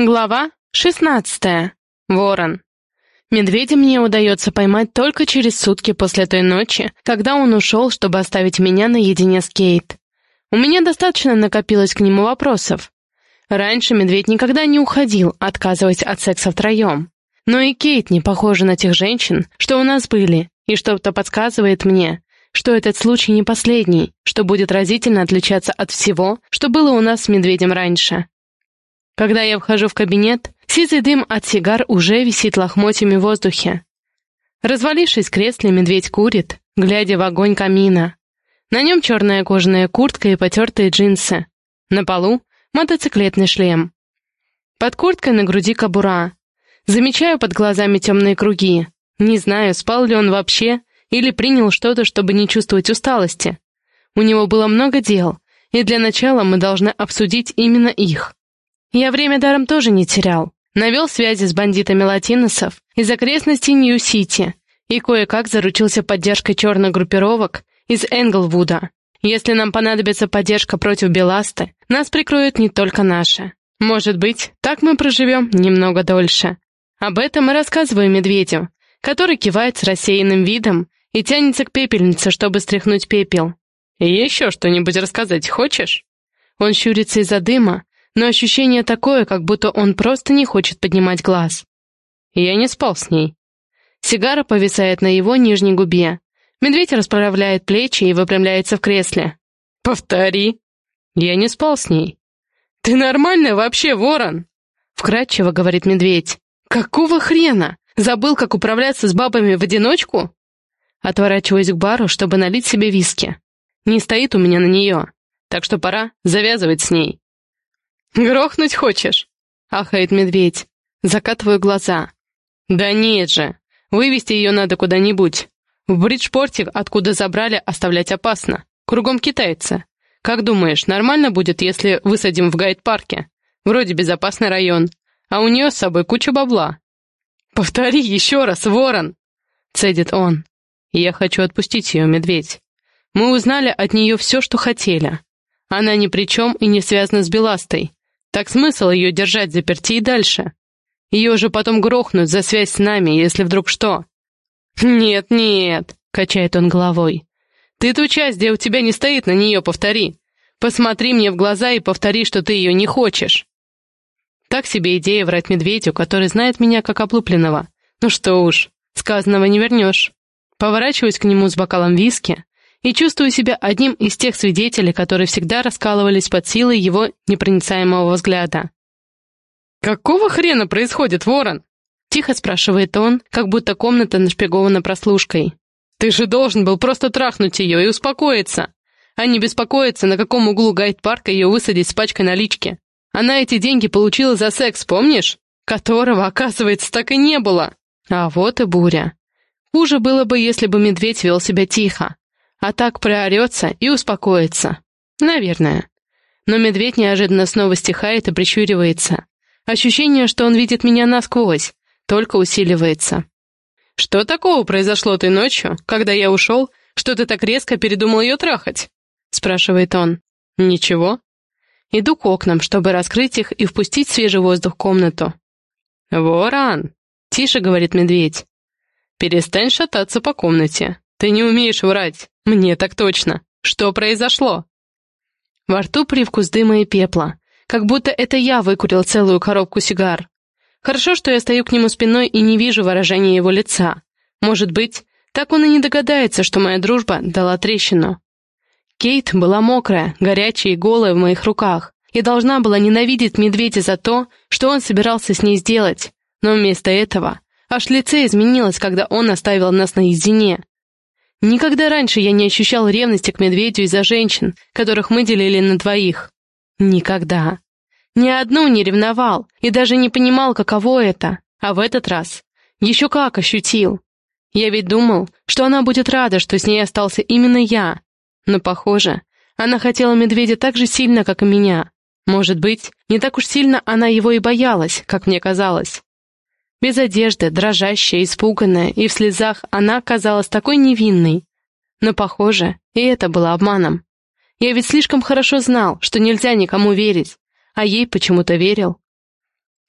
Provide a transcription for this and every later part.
Глава 16. Ворон. Медведя мне удается поймать только через сутки после той ночи, когда он ушел, чтобы оставить меня наедине с Кейт. У меня достаточно накопилось к нему вопросов. Раньше медведь никогда не уходил, отказываясь от секса втроем. Но и Кейт не похожа на тех женщин, что у нас были, и что-то подсказывает мне, что этот случай не последний, что будет разительно отличаться от всего, что было у нас с медведем раньше. Когда я вхожу в кабинет, сизый дым от сигар уже висит лохмотьями в воздухе. Развалившись в кресле, медведь курит, глядя в огонь камина. На нем черная кожаная куртка и потертые джинсы. На полу — мотоциклетный шлем. Под курткой на груди кобура. Замечаю под глазами темные круги. Не знаю, спал ли он вообще или принял что-то, чтобы не чувствовать усталости. У него было много дел, и для начала мы должны обсудить именно их. Я время даром тоже не терял. Навел связи с бандитами латиносов из окрестностей Нью-Сити и кое-как заручился поддержкой черных группировок из Энглвуда. Если нам понадобится поддержка против Беласты, нас прикроют не только наши. Может быть, так мы проживем немного дольше. Об этом и рассказываю медведю, который кивает с рассеянным видом и тянется к пепельнице, чтобы стряхнуть пепел. «И еще что-нибудь рассказать хочешь?» Он щурится из-за дыма, но ощущение такое, как будто он просто не хочет поднимать глаз. Я не спал с ней. Сигара повисает на его нижней губе. Медведь расправляет плечи и выпрямляется в кресле. «Повтори». «Я не спал с ней». «Ты нормальный вообще, ворон?» Вкратчиво говорит медведь. «Какого хрена? Забыл, как управляться с бабами в одиночку?» Отворачиваюсь к бару, чтобы налить себе виски. Не стоит у меня на нее, так что пора завязывать с ней. «Грохнуть хочешь?» — ахает медведь. Закатываю глаза. «Да нет же! Вывести ее надо куда-нибудь. В Бриджпорте, откуда забрали, оставлять опасно. Кругом китайцы. Как думаешь, нормально будет, если высадим в гайд-парке? Вроде безопасный район. А у нее с собой куча бабла». «Повтори еще раз, ворон!» — цедит он. «Я хочу отпустить ее, медведь. Мы узнали от нее все, что хотели. Она ни при чем и не связана с Беластой. Так смысл ее держать заперти и дальше? Ее же потом грохнут за связь с нами, если вдруг что. «Нет, нет», — качает он головой. «Ты ту часть, где у тебя не стоит на нее, повтори. Посмотри мне в глаза и повтори, что ты ее не хочешь». Так себе идея врать медведю, который знает меня как облупленного. Ну что уж, сказанного не вернешь. Поворачиваюсь к нему с бокалом виски, и чувствую себя одним из тех свидетелей, которые всегда раскалывались под силой его непроницаемого взгляда. «Какого хрена происходит, Ворон?» — тихо спрашивает он, как будто комната нашпигована прослушкой. «Ты же должен был просто трахнуть ее и успокоиться, а не беспокоиться, на каком углу гайд-парка ее высадить с пачкой налички. Она эти деньги получила за секс, помнишь? Которого, оказывается, так и не было. А вот и буря. Хуже было бы, если бы медведь вел себя тихо, а так проорется и успокоится. Наверное. Но медведь неожиданно снова стихает и прищуривается. Ощущение, что он видит меня насквозь, только усиливается. «Что такого произошло той ночью, когда я ушел, что ты так резко передумал ее трахать?» — спрашивает он. «Ничего». Иду к окнам, чтобы раскрыть их и впустить свежий воздух в комнату. «Ворон!» — тише говорит медведь. «Перестань шататься по комнате. Ты не умеешь врать. Мне так точно. Что произошло?» Во рту привкус дыма и пепла, как будто это я выкурил целую коробку сигар. Хорошо, что я стою к нему спиной и не вижу выражения его лица. Может быть, так он и не догадается, что моя дружба дала трещину. Кейт была мокрая, горячая и голая в моих руках, и должна была ненавидеть медведя за то, что он собирался с ней сделать. Но вместо этого аж лице изменилось, когда он оставил нас наедине. Никогда раньше я не ощущал ревности к медведю из-за женщин, которых мы делили на двоих. Никогда. Ни одну не ревновал и даже не понимал, каково это. А в этот раз еще как ощутил. Я ведь думал, что она будет рада, что с ней остался именно я. Но, похоже, она хотела медведя так же сильно, как и меня. Может быть, не так уж сильно она его и боялась, как мне казалось. Без одежды, дрожащая, испуганная, и в слезах она казалась такой невинной. Но, похоже, и это было обманом. Я ведь слишком хорошо знал, что нельзя никому верить, а ей почему-то верил.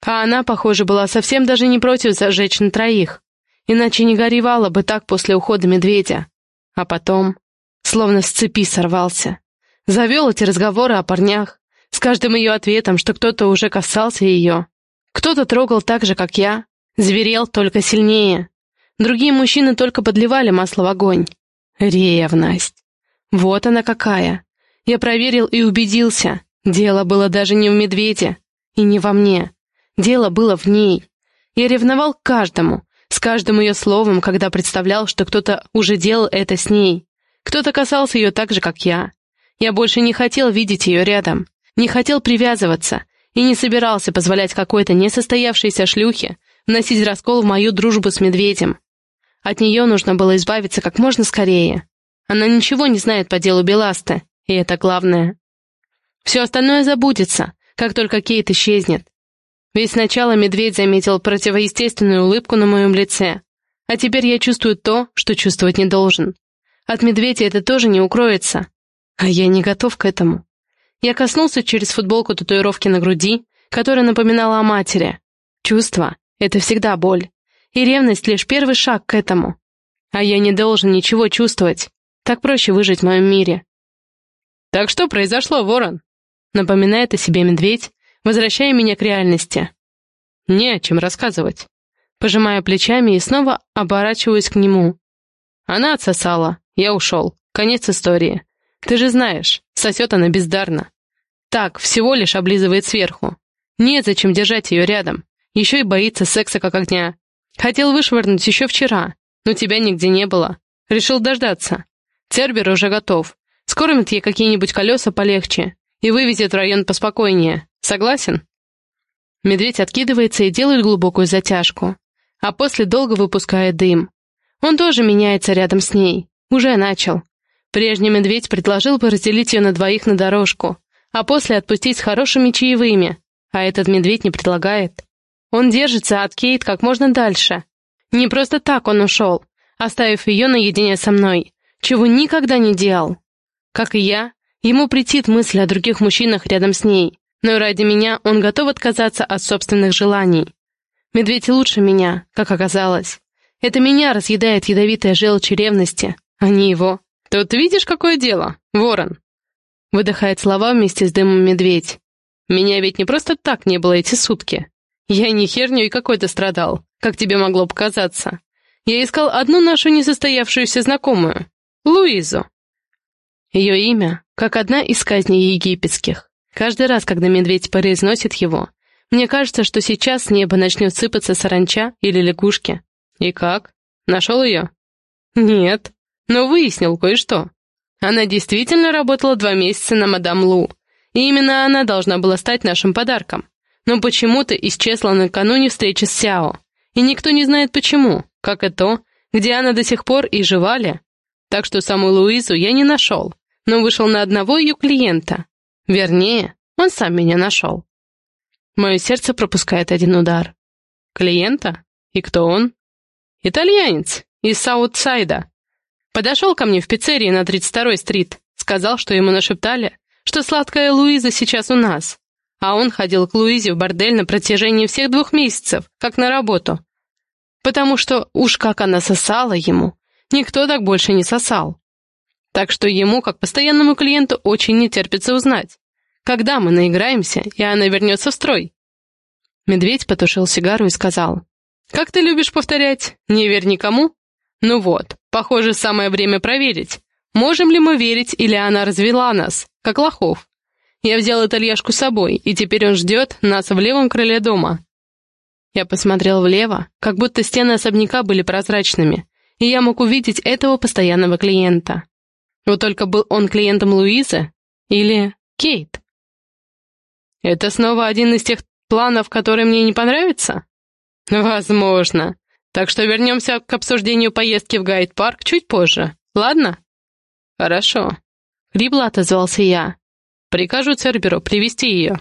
А она, похоже, была совсем даже не против зажечь на троих. Иначе не горевала бы так после ухода медведя. А потом, словно с цепи сорвался. Завел эти разговоры о парнях, с каждым ее ответом, что кто-то уже касался ее. Кто-то трогал так же, как я, зверел только сильнее. Другие мужчины только подливали масло в огонь. Ревность. Вот она какая. Я проверил и убедился. Дело было даже не в медведе. И не во мне. Дело было в ней. Я ревновал каждому, с каждым ее словом, когда представлял, что кто-то уже делал это с ней. Кто-то касался ее так же, как я. Я больше не хотел видеть ее рядом, не хотел привязываться и не собирался позволять какой-то несостоявшейся шлюхе вносить раскол в мою дружбу с медведем. От нее нужно было избавиться как можно скорее. Она ничего не знает по делу Беласты, и это главное. Все остальное забудется, как только Кейт исчезнет. Ведь сначала медведь заметил противоестественную улыбку на моем лице, а теперь я чувствую то, что чувствовать не должен. От медведя это тоже не укроется. А я не готов к этому. Я коснулся через футболку татуировки на груди, которая напоминала о матери. Чувство — это всегда боль. И ревность — лишь первый шаг к этому. А я не должен ничего чувствовать. Так проще выжить в моем мире. «Так что произошло, ворон?» Напоминает о себе медведь, возвращая меня к реальности. Не о чем рассказывать. Пожимая плечами и снова оборачиваюсь к нему. Она отсосала, я ушел. Конец истории. Ты же знаешь, сосет она бездарно. Так, всего лишь облизывает сверху. Незачем держать ее рядом. Еще и боится секса как огня. Хотел вышвырнуть еще вчера, но тебя нигде не было. Решил дождаться. Цербер уже готов. Скормит ей какие-нибудь колеса полегче и вывезет в район поспокойнее. Согласен?» Медведь откидывается и делает глубокую затяжку, а после долго выпускает дым. Он тоже меняется рядом с ней. Уже начал. Прежний медведь предложил бы разделить ее на двоих на дорожку, а после отпустить с хорошими чаевыми, а этот медведь не предлагает. Он держится от Кейт как можно дальше. Не просто так он ушел, оставив ее наедине со мной, чего никогда не делал. Как и я, ему претит мысль о других мужчинах рядом с ней, но ради меня он готов отказаться от собственных желаний. Медведь лучше меня, как оказалось. Это меня разъедает ядовитая желчь ревности, а не его. Тут видишь, какое дело, ворон?» Выдыхает слова вместе с дымом медведь. «Меня ведь не просто так не было эти сутки. Я не херню и какой-то страдал, как тебе могло показаться. Я искал одну нашу несостоявшуюся знакомую, Луизу. Ее имя, как одна из казней египетских. Каждый раз, когда медведь произносит его, мне кажется, что сейчас с неба начнет сыпаться саранча или лягушки. И как? Нашел ее? Нет, но выяснил кое-что. Она действительно работала два месяца на мадам Лу, и именно она должна была стать нашим подарком. Но почему-то исчезла накануне встречи с Сяо. И никто не знает почему, как и то, где она до сих пор и жива ли. Так что саму Луизу я не нашел, но вышел на одного ее клиента, Вернее, он сам меня нашел. Мое сердце пропускает один удар. Клиента? И кто он? Итальянец из Саутсайда. Подошел ко мне в пиццерии на 32-й стрит, сказал, что ему нашептали, что сладкая Луиза сейчас у нас, а он ходил к Луизе в бордель на протяжении всех двух месяцев, как на работу. Потому что уж как она сосала ему, никто так больше не сосал. Так что ему, как постоянному клиенту, очень не терпится узнать, когда мы наиграемся, и она вернется в строй?» Медведь потушил сигару и сказал. «Как ты любишь повторять? Не верь никому?» «Ну вот, похоже, самое время проверить, можем ли мы верить, или она развела нас, как лохов. Я взял итальяшку с собой, и теперь он ждет нас в левом крыле дома». Я посмотрел влево, как будто стены особняка были прозрачными, и я мог увидеть этого постоянного клиента. Вот только был он клиентом Луизы или Кейт? Это снова один из тех планов, которые мне не понравятся? Возможно. Так что вернемся к обсуждению поездки в Гайд-парк чуть позже, ладно? Хорошо. Хрипло отозвался я. Прикажу Церберу привести ее.